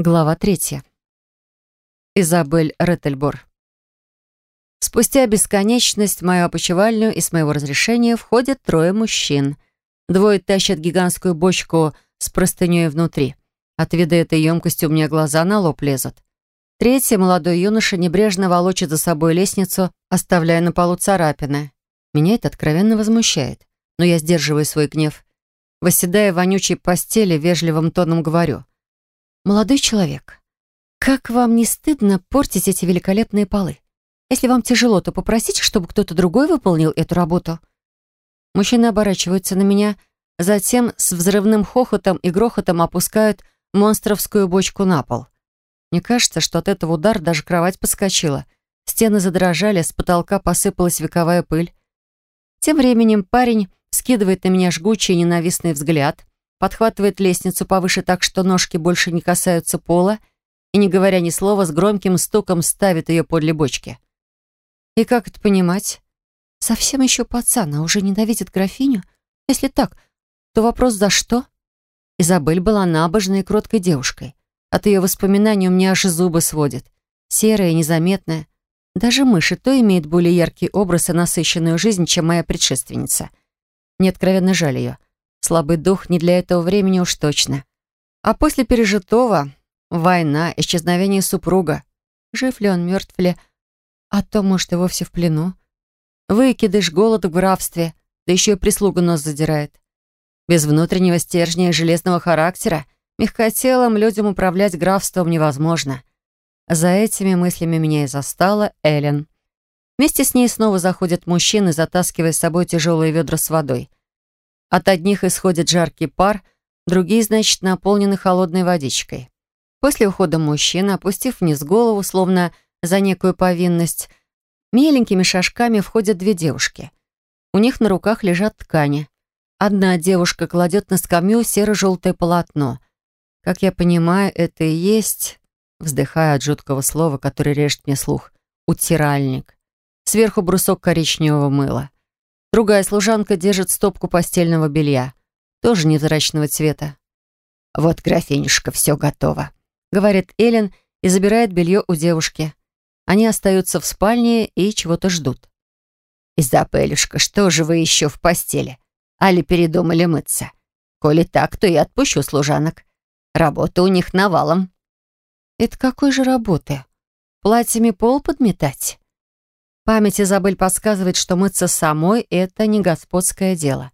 Глава третья. Изабель Реттельбор. Спустя бесконечность в мою опочивальню и с моего разрешения входят трое мужчин. Двое тащат гигантскую бочку с простыней внутри. От вида этой емкости у меня глаза на лоб лезут. Третий, молодой юноша, небрежно волочит за собой лестницу, оставляя на полу царапины. Меня это откровенно возмущает, но я сдерживаю свой гнев. Восседая в вонючей постели, вежливым тоном говорю — «Молодой человек, как вам не стыдно портить эти великолепные полы? Если вам тяжело, то попросите, чтобы кто-то другой выполнил эту работу». Мужчины оборачиваются на меня, затем с взрывным хохотом и грохотом опускают монстровскую бочку на пол. Мне кажется, что от этого удара даже кровать подскочила. Стены задрожали, с потолка посыпалась вековая пыль. Тем временем парень скидывает на меня жгучий ненавистный взгляд, подхватывает лестницу повыше так, что ножки больше не касаются пола, и, не говоря ни слова, с громким стуком ставит ее подле бочки. И как это понимать? Совсем еще пацан, а уже ненавидит графиню? Если так, то вопрос «за что?» Изабель была набожной и кроткой девушкой. От ее воспоминаний у меня аж зубы сводит. Серая, незаметная. Даже мыши то имеет более яркий образ и насыщенную жизнь, чем моя предшественница. Мне откровенно жаль ее. Слабый дух не для этого времени уж точно. А после пережитого — война, исчезновение супруга. Жив ли он, мертв ли? А то, может, и вовсе в плену. Выкидыш, голод в графстве, да еще и прислуга нос задирает. Без внутреннего стержня и железного характера мягкотелым людям управлять графством невозможно. За этими мыслями меня и застала Эллен. Вместе с ней снова заходят мужчины, затаскивая с собой тяжелые ведра с водой. От одних исходит жаркий пар, другие, значит, наполнены холодной водичкой. После ухода мужчины, опустив вниз голову, словно за некую повинность, меленькими шажками входят две девушки. У них на руках лежат ткани. Одна девушка кладет на скамью серо-желтое полотно. Как я понимаю, это и есть, вздыхая от жуткого слова, которое режет мне слух, утиральник. Сверху брусок коричневого мыла. Другая служанка держит стопку постельного белья, тоже невзрачного цвета. «Вот, графинюшка, все готово», — говорит Эллен и забирает белье у девушки. Они остаются в спальне и чего-то ждут. «Изабелюшка, что же вы еще в постели? Али передумали мыться? Коли так, то я отпущу служанок. Работа у них навалом». «Это какой же работы? Платьями пол подметать?» Память Изабель подсказывает, что мыться самой — это не господское дело.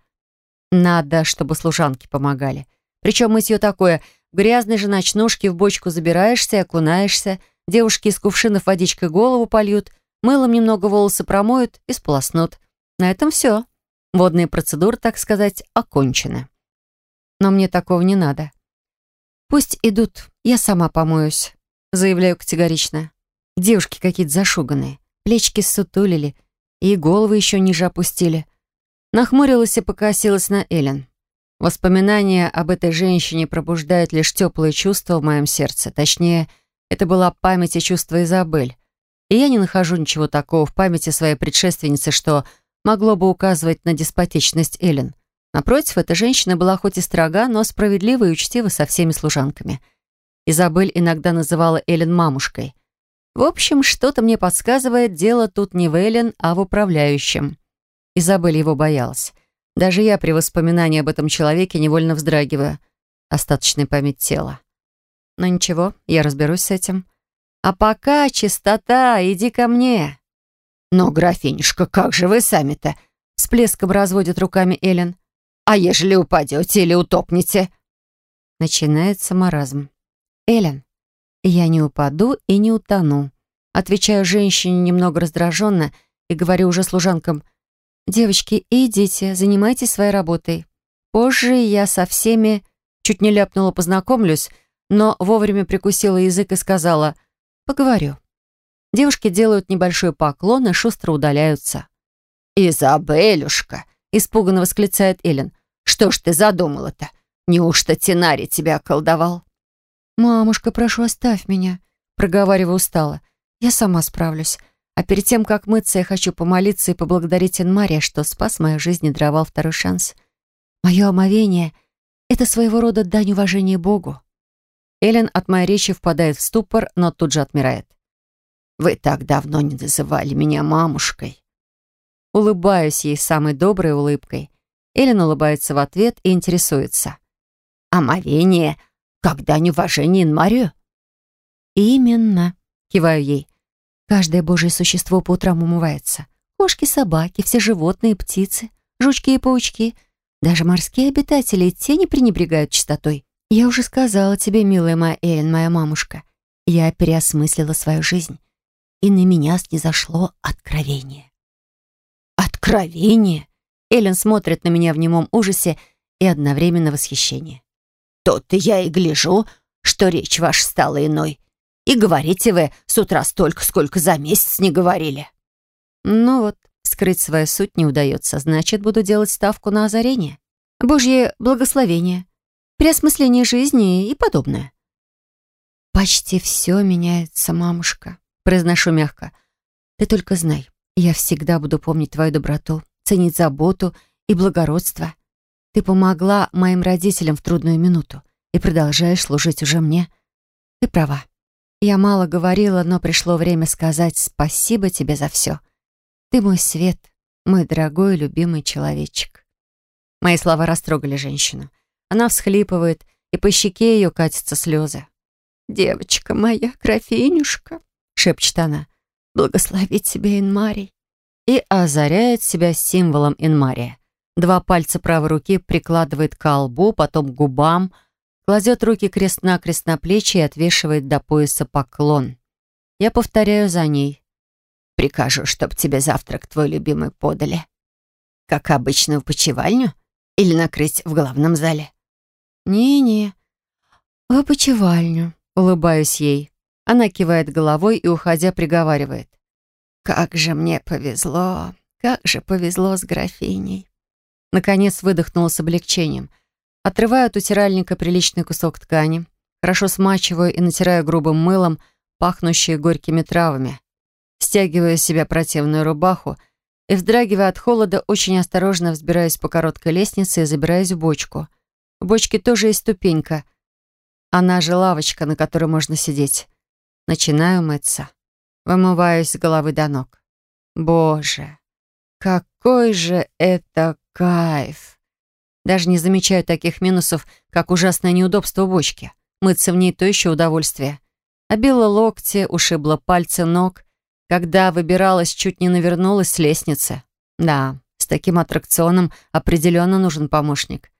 Надо, чтобы служанки помогали. Причем мытье такое. В грязной же ночнушке в бочку забираешься и окунаешься, девушки из кувшинов водичкой голову польют, мылом немного волосы промоют и сполоснут. На этом все. Водные процедуры, так сказать, окончены. Но мне такого не надо. Пусть идут, я сама помоюсь, заявляю категорично. Девушки какие-то зашуганные. Плечики ссутулили, и головы еще ниже опустили. Нахмурилась и покосилась на Эллен. Воспоминания об этой женщине пробуждают лишь теплые чувства в моем сердце. Точнее, это была память и чувство Изабель. И я не нахожу ничего такого в памяти своей предшественницы, что могло бы указывать на деспотичность Эллен. Напротив, эта женщина была хоть и строга, но справедлива и учтива со всеми служанками. Изабель иногда называла Эллен мамушкой. В общем, что-то мне подсказывает, дело тут не в Эллен, а в управляющем. Изабель его боялась. Даже я при воспоминании об этом человеке невольно вздрагиваю. Остаточная память тела. Но ничего, я разберусь с этим. А пока чистота, иди ко мне. Но, графинюшка, как же вы сами-то? Всплеском разводит руками Эллен. А ежели упадете или утопнете? Начинается маразм. Эллен, «Я не упаду и не утону», отвечаю женщине немного раздраженно и говорю уже служанкам, «Девочки, идите, занимайтесь своей работой. Позже я со всеми...» Чуть не ляпнула «познакомлюсь», но вовремя прикусила язык и сказала «поговорю». Девушки делают небольшой поклон и шустро удаляются. «Изабелюшка!» — испуганно восклицает Эллен. «Что ж ты задумала-то? Неужто Тинари тебя околдовал?» «Мамушка, прошу, оставь меня», — проговариваю устало. «Я сама справлюсь. А перед тем, как мыться, я хочу помолиться и поблагодарить Энмария, что спас мою жизнь и даровал второй шанс. Мое омовение — это своего рода дань уважения Богу». Эллен от моей речи впадает в ступор, но тут же отмирает. «Вы так давно не называли меня мамушкой». Улыбаюсь ей самой доброй улыбкой. Эллен улыбается в ответ и интересуется. «Омовение, когда неуважение Инмарию?» «Именно», — киваю ей. «Каждое божье существо по утрам умывается. Кошки, собаки, все животные, птицы, жучки и паучки. Даже морские обитатели и те не пренебрегают чистотой. Я уже сказала тебе, милая моя Эллен, моя мамушка, я переосмыслила свою жизнь, и на меня снизошло откровение. Откровение? Эллен смотрит на меня в немом ужасе и одновременно восхищении. «То-то я и гляжу, что речь ваша стала иной. И говорите вы с утра столько, сколько за месяц не говорили». Ну вот, скрыть свою суть не удается, значит, буду делать ставку на озарение. Божье благословение, переосмысление жизни и подобное. «Почти все меняется, мамушка», — произношу мягко. «Ты только знай, я всегда буду помнить твою доброту, ценить заботу и благородство. Ты помогла моим родителям в трудную минуту и продолжаешь служить уже мне. Ты права. Я мало говорила, но пришло время сказать спасибо тебе за все. Ты мой свет, мой дорогой любимый человечек. Мои слова растрогали женщину. Она всхлипывает, и по щеке ее катятся слезы. «Девочка моя, графинюшка», — шепчет она, — «благослови тебя, Инмарий». И озаряет себя символом Инмария. Два пальца правой руки прикладывает к колбу, потом к губам, кладет руки крест-накрест на плечи и отвешивает до пояса поклон. Я повторяю за ней. «Прикажу, чтоб тебе завтрак твой любимый подали. Как обычно в почевальню или накрыть в главном зале?» «Не-не, в опочивальню», — улыбаюсь ей. Она кивает головой и, уходя, приговаривает. «Как же мне повезло, как же повезло с графиней». Наконец выдохнула с облегчением. Отрываю от утиральника приличный кусок ткани, хорошо смачиваю и натираю грубым мылом, пахнущие горькими травами. Стягиваю с себя противную рубаху и, вздрагивая от холода, очень осторожно взбираюсь по короткой лестнице и забираюсь в бочку. В бочке тоже есть ступенька. Она же лавочка, на которой можно сидеть. Начинаю мыться. Вымываюсь с головы до ног. Боже, какой же это Кайф. Даже не замечаю таких минусов, как ужасное неудобство бочки. Мыться в ней то еще удовольствие. Обила локти, ушибла пальцы ног. Когда выбиралась, чуть не навернулась с лестницы. Да, с таким аттракционом определенно нужен помощник.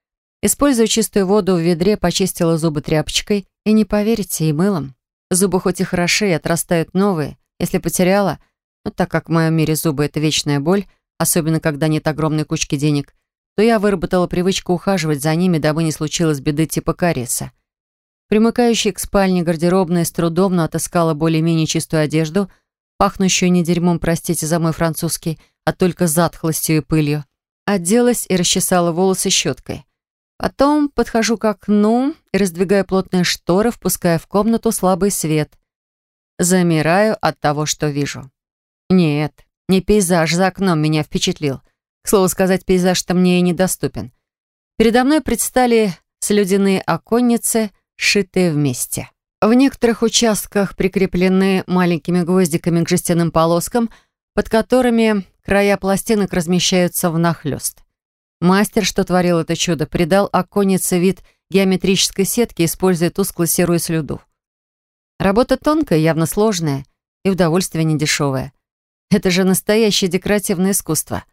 Используя чистую воду в ведре, почистила зубы тряпочкой и, не поверите, и мылом. Зубы хоть и хороши, отрастают новые. Если потеряла, но так как в моем мире зубы — это вечная боль, особенно когда нет огромной кучки денег, то я выработала привычку ухаживать за ними, дабы не случилось беды типа кариеса. Примыкающей к спальне гардеробной с трудом, но отыскала более-менее чистую одежду, пахнущую не дерьмом, простите за мой французский, а только затхлостью и пылью. Оделась и расчесала волосы щеткой. Потом подхожу к окну и раздвигаю плотные шторы, впуская в комнату слабый свет. Замираю от того, что вижу. Нет, не пейзаж за окном меня впечатлил. К слову сказать, пейзаж-то мне и недоступен. Передо мной предстали слюдяные оконницы, сшитые вместе. В некоторых участках прикреплены маленькими гвоздиками к жестяным полоскам, под которыми края пластинок размещаются внахлёст. Мастер, что творил это чудо, придал оконнице вид геометрической сетки, используя тускло-серую слюду. Работа тонкая, явно сложная, и удовольствие недешевое. Это же настоящее декоративное искусство.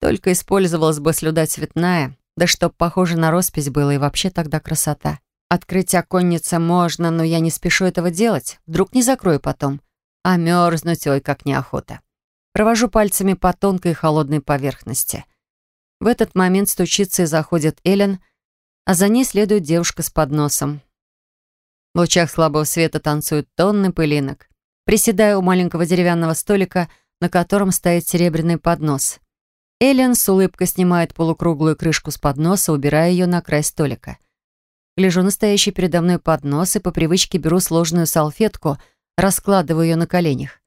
Только использовалась бы слюда цветная, да чтоб похоже на роспись было, и вообще тогда красота. Открыть оконница можно, но я не спешу этого делать. Вдруг не закрою потом. А мерзнуть, ой, как неохота. Провожу пальцами по тонкой холодной поверхности. В этот момент стучится и заходит Эллен, а за ней следует девушка с подносом. В лучах слабого света танцуют тонны пылинок. Приседаю у маленького деревянного столика, на котором стоит серебряный поднос. Эллен с улыбкой снимает полукруглую крышку с подноса, убирая ее на край столика. Гляжу настоящий передо мной поднос и по привычке беру сложную салфетку, раскладываю ее на коленях.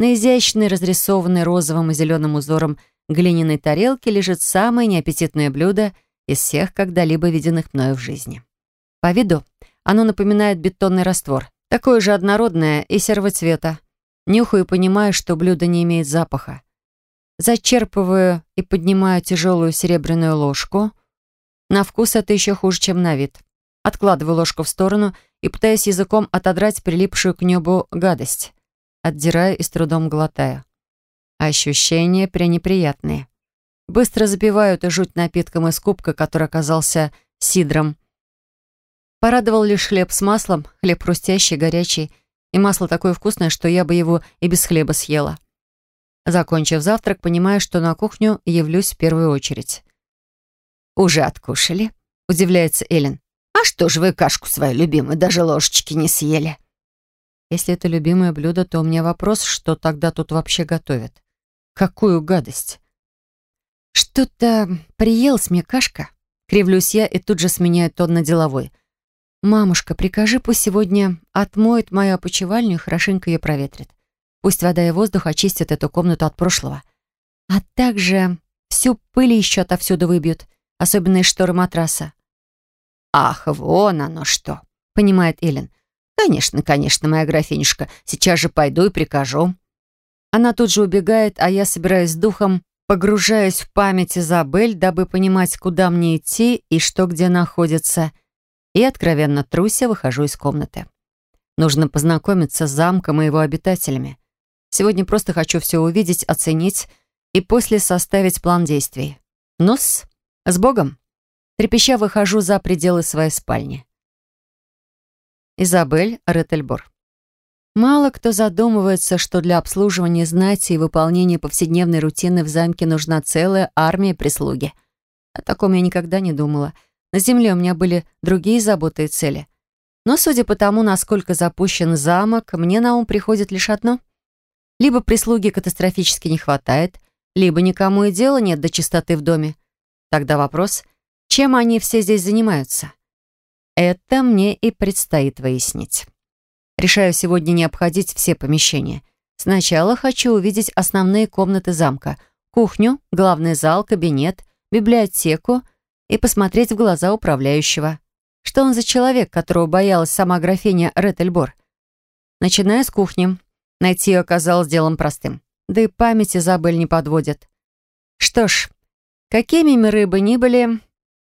На изящной, разрисованной розовым и зеленым узором глиняной тарелке лежит самое неаппетитное блюдо из всех когда-либо виденных мною в жизни. По виду Оно напоминает бетонный раствор. Такое же однородное и серого цвета. Нюхаю и понимаю, что блюдо не имеет запаха. Зачерпываю и поднимаю тяжелую серебряную ложку. На вкус это еще хуже, чем на вид. Откладываю ложку в сторону и пытаюсь языком отодрать прилипшую к небу гадость. Отдираю и с трудом глотаю. Ощущения пренеприятные. Быстро запиваю эту жуть напитком из кубка, который оказался сидром. Порадовал лишь хлеб с маслом, хлеб хрустящий, горячий, и масло такое вкусное, что я бы его и без хлеба съела. Закончив завтрак, понимаю, что на кухню явлюсь в первую очередь. «Уже откушали?» — удивляется Эллен. «А что же вы кашку свою любимую даже ложечки не съели?» Если это любимое блюдо, то у меня вопрос, что тогда тут вообще готовят. Какую гадость? Что-то приелась мне кашка. Кривлюсь я и тут же сменяю тон на деловой. «Мамушка, прикажи, пусть сегодня отмоет мою опочивальню и хорошенько ее проветрит. Пусть вода и воздух очистят эту комнату от прошлого. А также всю пыль еще отовсюду выбьют, особенно из шторы матраса. «Ах, вон оно что!» — понимает Эллен. «Конечно, конечно, моя графинюшка. Сейчас же пойду и прикажу». Она тут же убегает, а я собираюсь с духом, погружаюсь в память Изабель, дабы понимать, куда мне идти и что где находится, и, откровенно труся, выхожу из комнаты. Нужно познакомиться с замком и его обитателями. Сегодня просто хочу все увидеть, оценить и после составить план действий. Ну-с, с Богом. Трепеща выхожу за пределы своей спальни. Изабель Реттельбор. Мало кто задумывается, что для обслуживания знати и выполнения повседневной рутины в замке нужна целая армия прислуги. О таком я никогда не думала. На земле у меня были другие заботы и цели. Но судя по тому, насколько запущен замок, мне на ум приходит лишь одно. Либо прислуги катастрофически не хватает, либо никому и дела нет до чистоты в доме. Тогда вопрос, чем они все здесь занимаются? Это мне и предстоит выяснить. Решаю сегодня не обходить все помещения. Сначала хочу увидеть основные комнаты замка. Кухню, главный зал, кабинет, библиотеку и посмотреть в глаза управляющего. Что он за человек, которого боялась сама графиня Реттельбор? Начиная с кухни. Найти ее оказалось делом простым. Да и память Изабель не подводит. Что ж, какими миры бы ни были,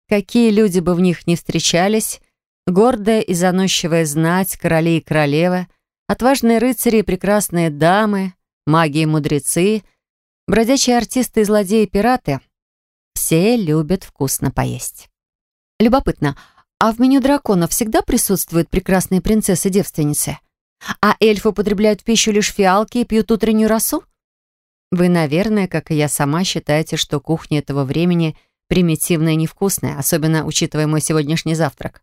Какие люди бы в них не встречались, гордая и заносчивая знать, короли и королевы, отважные рыцари и прекрасные дамы, маги и мудрецы, бродячие артисты и злодеи-пираты — все любят вкусно поесть. Любопытно, а в меню дракона всегда присутствуют прекрасные принцессы-девственницы? А эльфы употребляют в пищу лишь фиалки и пьют утреннюю росу? Вы, наверное, как и я сама, считаете, что кухня этого времени — примитивное и невкусное, особенно учитывая мой сегодняшний завтрак.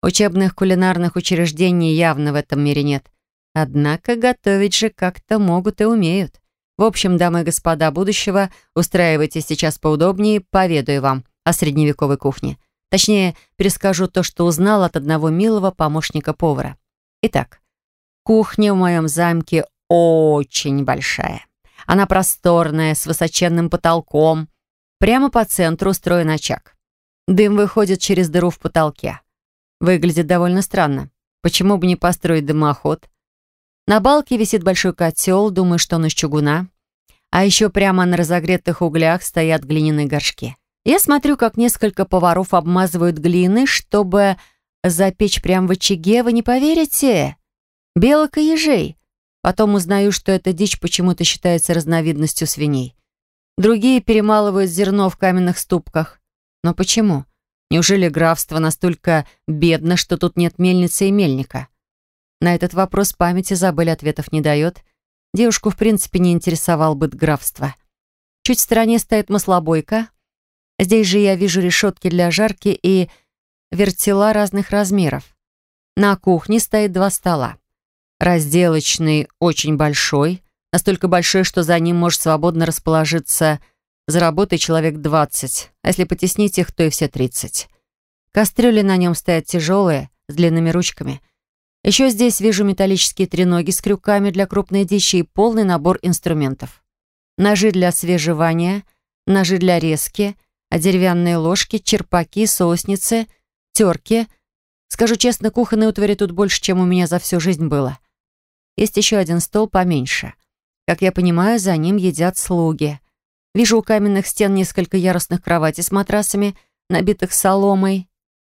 Учебных кулинарных учреждений явно в этом мире нет. Однако готовить же как-то могут и умеют. В общем, дамы и господа будущего, устраивайтесь сейчас поудобнее, поведаю вам о средневековой кухне. Точнее, перескажу то, что узнал от одного милого помощника повара. Итак, кухня в моем замке очень большая. Она просторная, с высоченным потолком, Прямо по центру устроен очаг. Дым выходит через дыру в потолке. Выглядит довольно странно. Почему бы не построить дымоход? На балке висит большой котел, думаю, что он из чугуна. А еще прямо на разогретых углях стоят глиняные горшки. Я смотрю, как несколько поваров обмазывают глины, чтобы запечь прямо в очаге, вы не поверите? Белок и ежей. Потом узнаю, что эта дичь почему-то считается разновидностью свиней. Другие перемалывают зерно в каменных ступках. Но почему? Неужели графство настолько бедно, что тут нет мельницы и мельника? На этот вопрос память Изабель ответов не дает. Девушку, в принципе, не интересовал быт графства. Чуть в стороне стоит маслобойка. Здесь же я вижу решетки для жарки и вертела разных размеров. На кухне стоит два стола. Разделочный очень большой, Настолько большой, что за ним может свободно расположиться за работой человек 20, а если потеснить их, то и все 30. Кастрюли на нем стоят тяжелые, с длинными ручками. Еще здесь вижу металлические треноги с крюками для крупной дичи и полный набор инструментов. Ножи для свежевания, ножи для резки, а деревянные ложки, черпаки, соусницы, терки, Скажу честно, кухонной утвари тут больше, чем у меня за всю жизнь было. Есть еще один стол поменьше. Как я понимаю, за ним едят слуги. Вижу у каменных стен несколько ярусных кроватей с матрасами, набитых соломой.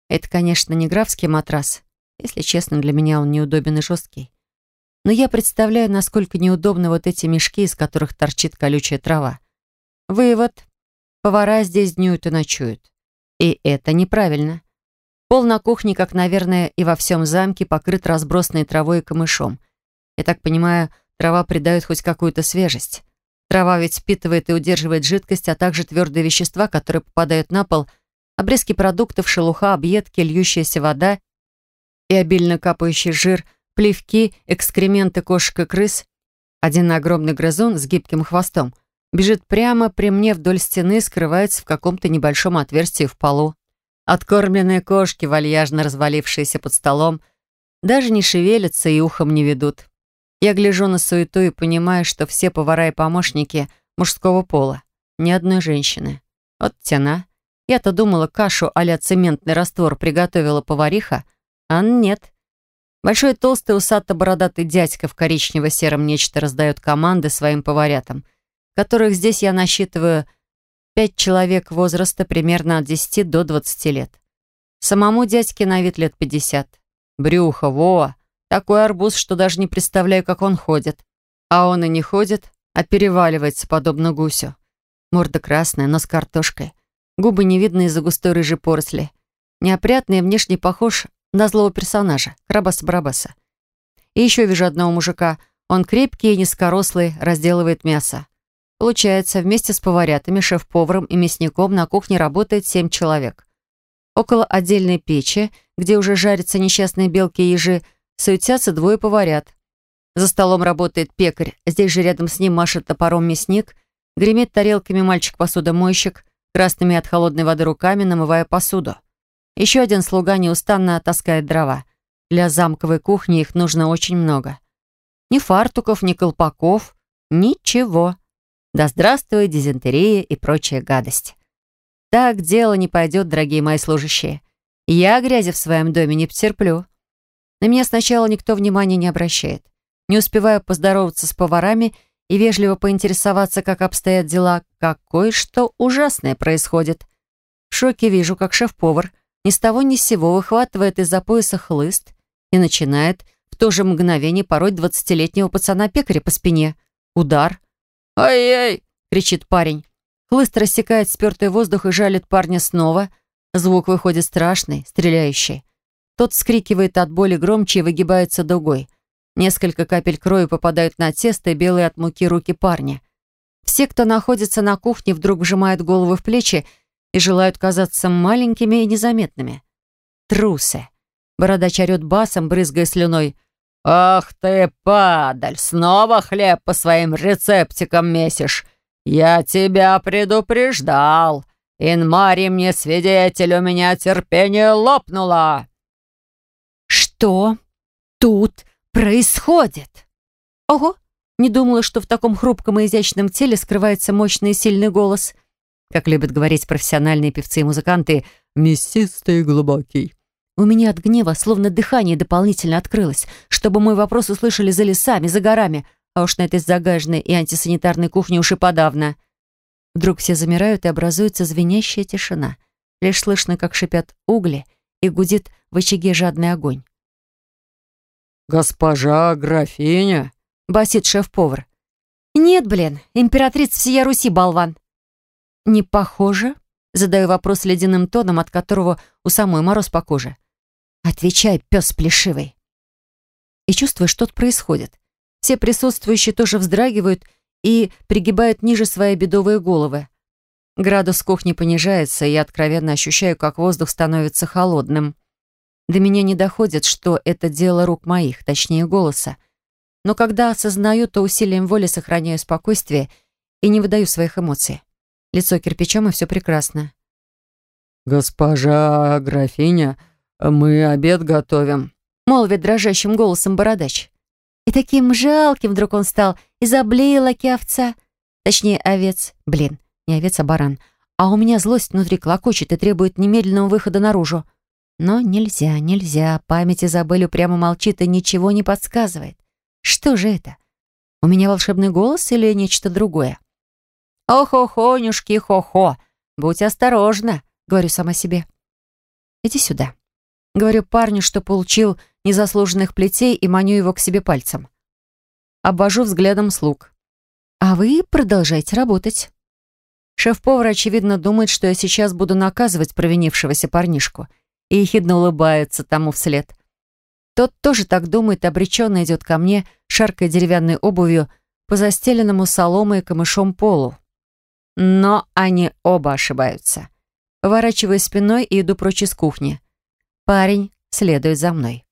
Это, конечно, не графский матрас. Если честно, для меня он неудобен и жесткий. Но я представляю, насколько неудобны вот эти мешки, из которых торчит колючая трава. Вывод. Повара здесь днюют и ночуют. И это неправильно. Пол на кухне, как, наверное, и во всем замке, покрыт разбросанной травой и камышом. Я так понимаю, трава придает хоть какую-то свежесть. Трава ведь впитывает и удерживает жидкость, а также твердые вещества, которые попадают на пол, обрезки продуктов, шелуха, объедки, льющаяся вода и обильно капающий жир, плевки, экскременты кошек и крыс. Один огромный грызун с гибким хвостом бежит прямо при мне вдоль стены, скрывается в каком-то небольшом отверстии в полу. Откормленные кошки, вальяжно развалившиеся под столом, даже не шевелятся и ухом не ведут. Я гляжу на суету и понимаю, что все повара и помощники мужского пола. Ни одной женщины. Вот тяна. Я-то думала, кашу а цементный раствор приготовила повариха, а нет. Большой толстый усато-бородатый дядька в коричнево-сером нечто раздает команды своим поварятам, которых здесь я насчитываю Пять человек возраста примерно от 10 до 20 лет. Самому дядьке на вид лет 50. Брюхо, во! Такой арбуз, что даже не представляю, как он ходит. А он и не ходит, а переваливается, подобно гусю. Морда красная, но с картошкой. Губы не видны из-за густой рыжей поросли. Неопрятный и внешне похож на злого персонажа, Крабаса-Барабаса. И еще вижу одного мужика. Он крепкий и низкорослый, разделывает мясо. Получается, вместе с поварятами, шеф-поваром и мясником на кухне работает семь человек. Около отдельной печи, где уже жарятся несчастные белки и ежи, суетятся двое поварят. За столом работает пекарь, здесь же рядом с ним машет топором мясник, гремит тарелками мальчик-посудомойщик, красными от холодной воды руками, намывая посуду. Еще один слуга неустанно таскает дрова. Для замковой кухни их нужно очень много. Ни фартуков, ни колпаков, ничего. Да здравствует дизентерия и прочая гадость. Так дело не пойдет, дорогие мои служащие. Я грязи в своем доме не потерплю. На меня сначала никто внимания не обращает. Не успеваю поздороваться с поварами и вежливо поинтересоваться, как обстоят дела, как кое-что ужасное происходит. В шоке вижу, как шеф-повар ни с того ни с сего выхватывает из-за пояса хлыст и начинает в то же мгновение пороть двадцатилетнего пацана-пекаря по спине. Удар — «Ай-яй!» — кричит парень. Хлыст рассекает спертый воздух и жалит парня снова. Звук выходит страшный, стреляющий. Тот вскрикивает от боли громче и выгибается дугой. Несколько капель крови попадают на тесто и белые от муки руки парня. Все, кто находится на кухне, вдруг вжимают головы в плечи и желают казаться маленькими и незаметными. Трусы. Бородач орёт басом, брызгая слюной. «Ах ты, падаль, снова хлеб по своим рецептикам месишь. Я тебя предупреждал. Инмари мне свидетель, у меня терпение лопнуло». «Что тут происходит?» «Ого!» Не думала, что в таком хрупком и изящном теле скрывается мощный и сильный голос. Как любят говорить профессиональные певцы и музыканты, «мясистый и глубокий». У меня от гнева словно дыхание дополнительно открылось, чтобы мой вопрос услышали за лесами, за горами, а уж на этой загаженной и антисанитарной кухне уж и подавно. Вдруг все замирают, и образуется звенящая тишина. Лишь слышно, как шипят угли, и гудит в очаге жадный огонь. «Госпожа графиня?» — басит шеф-повар. «Нет, блин, императрица всея Руси, болван!» «Не похоже?» — задаю вопрос ледяным тоном, от которого у самой мороз по коже. «Отвечай, пес плешивый!» И чувствую, что-то происходит. Все присутствующие тоже вздрагивают и пригибают ниже свои бедовые головы. Градус кухни понижается, и я откровенно ощущаю, как воздух становится холодным. До меня не доходит, что это дело рук моих, точнее голоса. Но когда осознаю, то усилием воли сохраняю спокойствие и не выдаю своих эмоций. Лицо кирпичом, и все прекрасно. «Госпожа графиня, «Мы обед готовим», — молвит дрожащим голосом бородач. И таким жалким вдруг он стал, и заблеял оки овца. Точнее, овец. Блин, не овец, а баран. А у меня злость внутри клокочет и требует немедленного выхода наружу. Но нельзя, нельзя. Память Изабель прямо молчит и ничего не подсказывает. Что же это? У меня волшебный голос или нечто другое? «Ох-охонюшки, хо-хо! Будь осторожна!» — говорю сама себе. «Иди сюда». Говорю парню, что получил незаслуженных плетей и маню его к себе пальцем. Обвожу взглядом слуг. «А вы продолжайте работать». Шеф-повар, очевидно, думает, что я сейчас буду наказывать провинившегося парнишку, и ехидно улыбается тому вслед. Тот тоже так думает, обреченно идет ко мне, шаркая деревянной обувью по застеленному соломой и камышом полу. Но они оба ошибаются. Поворачиваю спиной и иду прочь из кухни. Парень следует за мной.